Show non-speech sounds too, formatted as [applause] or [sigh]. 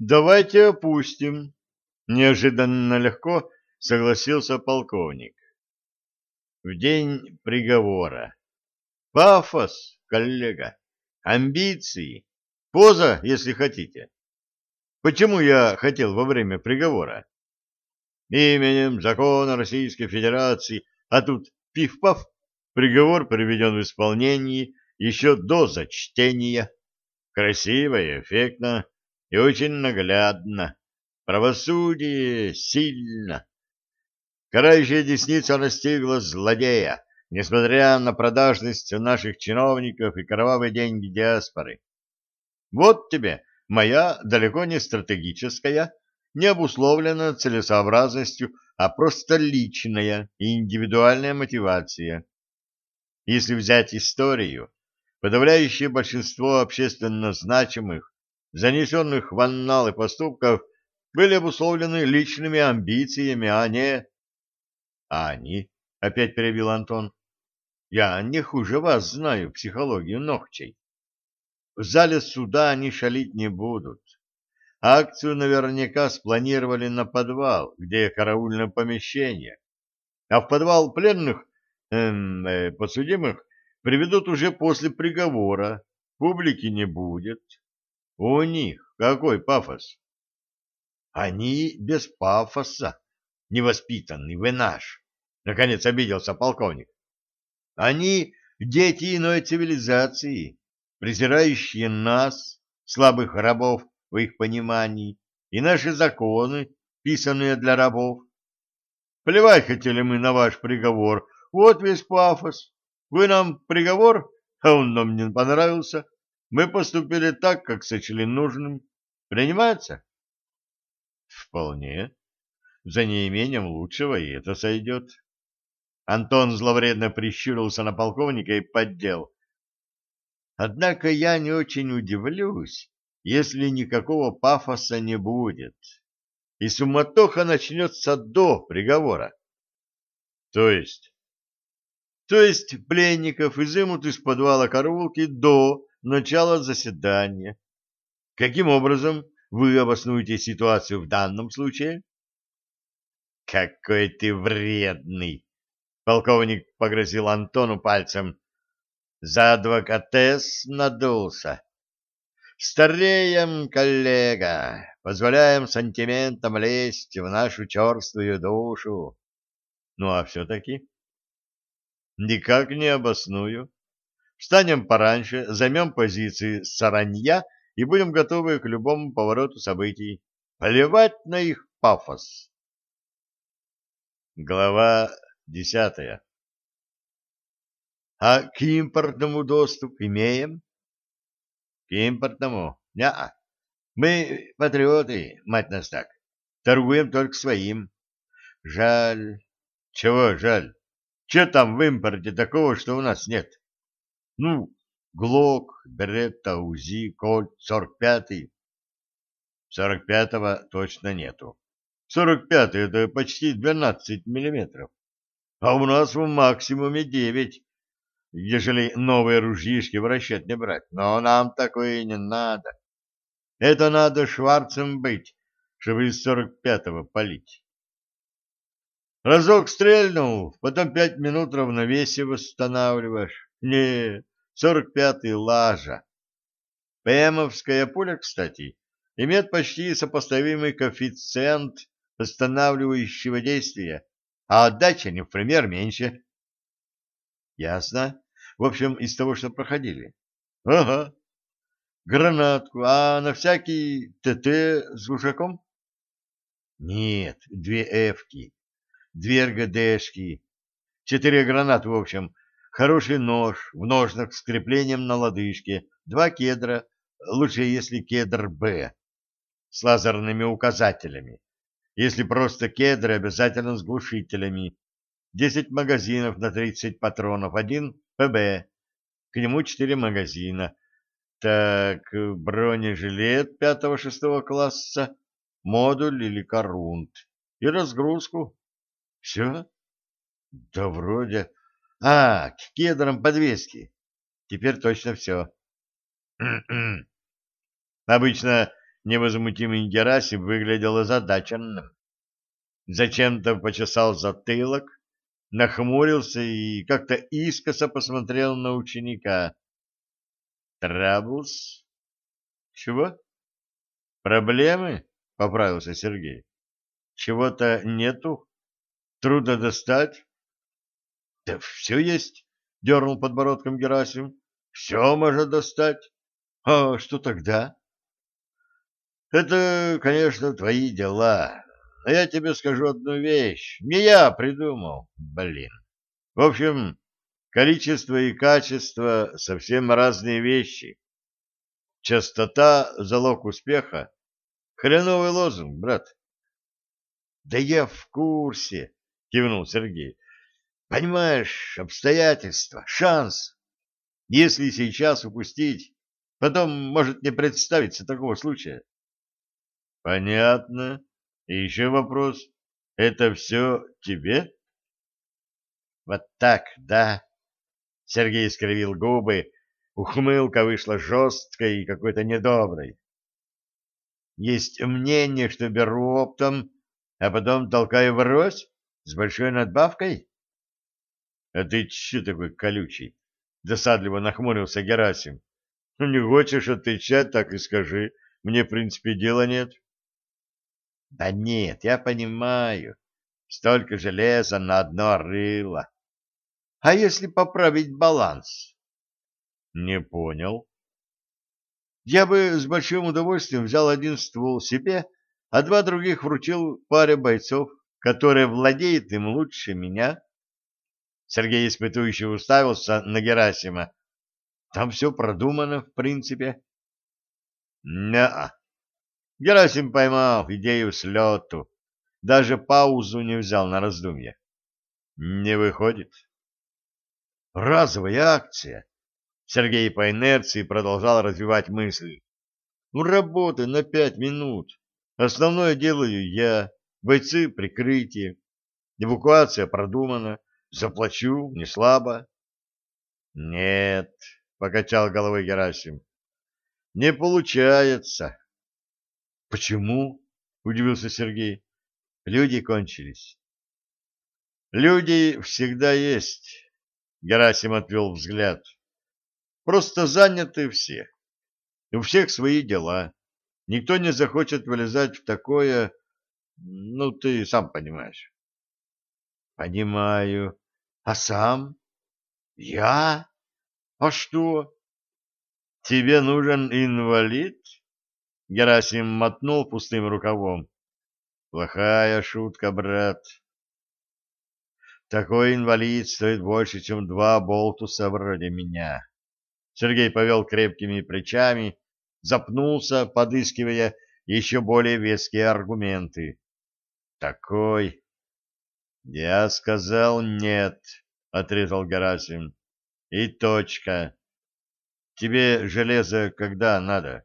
Давайте опустим. Неожиданно легко согласился полковник. В день приговора. Пафос, коллега, амбиции, поза, если хотите. Почему я хотел во время приговора? Именем закона Российской Федерации, а тут пиф-паф, приговор приведен в исполнение еще до зачтения. Красиво и эффектно, и очень наглядно. Правосудие сильно. Карающая десница настигла злодея, несмотря на продажность наших чиновников и кровавые деньги диаспоры. Вот тебе моя далеко не стратегическая, не обусловленная целесообразностью, а просто личная и индивидуальная мотивация. Если взять историю, подавляющее большинство общественно значимых, занесенных в анналы поступков, были обусловлены личными амбициями, а не... — А они? — опять перебил Антон. — Я не хуже вас знаю психологию ногчей. В зале суда они шалить не будут. Акцию наверняка спланировали на подвал, где караульное помещение. А в подвал пленных, эм, э, подсудимых, приведут уже после приговора. Публики не будет. У них какой пафос? Они без пафоса, невоспитанный вы наш. Наконец обиделся полковник. Они дети иной цивилизации презирающие нас, слабых рабов в их понимании, и наши законы, писанные для рабов. Плевать хотели мы на ваш приговор, вот весь пафос. Вы нам приговор, а он нам не понравился. Мы поступили так, как сочли нужным. Принимается? Вполне. За неимением лучшего и это сойдет. Антон зловредно прищурился на полковника и поддел. Однако я не очень удивлюсь, если никакого пафоса не будет, и суматоха начнется до приговора. То есть? То есть пленников изымут из подвала караулки до начала заседания. Каким образом вы обоснуете ситуацию в данном случае? Какой ты вредный! Полковник погрозил Антону пальцем. За адвокатес надулся. Стареем, коллега, позволяем сантиментам лезть в нашу черствую душу. Ну а все-таки? Никак не обосную. Встанем пораньше, займем позиции саранья и будем готовы к любому повороту событий. Плевать на их пафос. Глава десятая а к импортному доступ имеем? К импортному? Неа. Мы патриоты, мать нас так. Торгуем только своим. Жаль. Чего жаль? Че там в импорте такого, что у нас нет? Ну, Глок, Беретта, УЗИ, Кольт, 45-й. 45-го точно нету. 45-й — это почти 12 миллиметров. А у нас в максимуме 9, ежели новые ружьишки в расчет не брать. Но нам такое не надо. Это надо Шварцем быть, чтобы из 45-го палить. Разок стрельнул, потом пять минут равновесие восстанавливаешь. Нет, Сорок пятый Лажа. ПМовское пуля, кстати, имеет почти сопоставимый коэффициент останавливающего действия, а отдача не в пример меньше. Ясно. В общем, из того, что проходили. Ага. Гранатку, а на всякий ТТ с глушаком? Нет, две Эвки, две РГДшки, четыре гранаты, в общем, хороший нож, в ножнах с креплением на лодыжке, два кедра, лучше, если кедр Б, с лазерными указателями. Если просто кедры, обязательно с глушителями, 10 магазинов на 30 патронов, один ПБ, к нему 4 магазина. Так, бронежилет пятого-шестого класса, модуль или корунт и разгрузку. Все? Да вроде... А, к кедрам подвески. Теперь точно все. [clears throat] Обычно невозмутимый Герасим выглядел озадаченным. Зачем-то почесал затылок, нахмурился и как-то искоса посмотрел на ученика. «Траблс?» «Чего?» «Проблемы?» — поправился Сергей. «Чего-то нету? Трудно достать?» «Да все есть», — дернул подбородком Герасим. «Все можно достать. А что тогда?» «Это, конечно, твои дела. Но я тебе скажу одну вещь. Не я придумал, блин. В общем, количество и качество — совсем разные вещи. Частота — залог успеха. Хреновый лозунг, брат. — Да я в курсе, — кивнул Сергей. — Понимаешь, обстоятельства, шанс. Если сейчас упустить, потом может не представиться такого случая. — Понятно. И еще вопрос. Это все тебе? — Вот так, да. Сергей скривил губы, Ухмылка вышла жесткой и какой-то недоброй. Есть мнение, что беру оптом, а потом толкаю врозь с большой надбавкой? — А ты че такой колючий? — досадливо нахмурился Герасим. — Ну, не хочешь отвечать, так и скажи. Мне, в принципе, дела нет. — Да нет, я понимаю. Столько железа на одно рыло. А если поправить баланс? Не понял. Я бы с большим удовольствием взял один ствол себе, а два других вручил паре бойцов, которые владеют им лучше меня. Сергей испытующе уставился на Герасима. Там все продумано, в принципе. Не-а. Герасим поймал идею с лету. Даже паузу не взял на раздумье. Не выходит. Разовая акция. Сергей по инерции продолжал развивать мысль. Ну, работы на пять минут. Основное делаю я. Бойцы прикрытие. Эвакуация продумана. Заплачу, не слабо. Нет, покачал головой Герасим. Не получается. Почему? Удивился Сергей. Люди кончились. Люди всегда есть. Герасим отвел взгляд. Просто заняты все. У всех свои дела. Никто не захочет вылезать в такое... Ну, ты сам понимаешь. Понимаю. А сам? Я? А что? Тебе нужен инвалид? Герасим мотнул пустым рукавом. Плохая шутка, брат. Такой инвалид стоит больше, чем два болтуса вроде меня. Сергей повел крепкими плечами, запнулся, подыскивая еще более веские аргументы. Такой... Я сказал нет, отрезал Герасим. И точка. Тебе железо когда надо?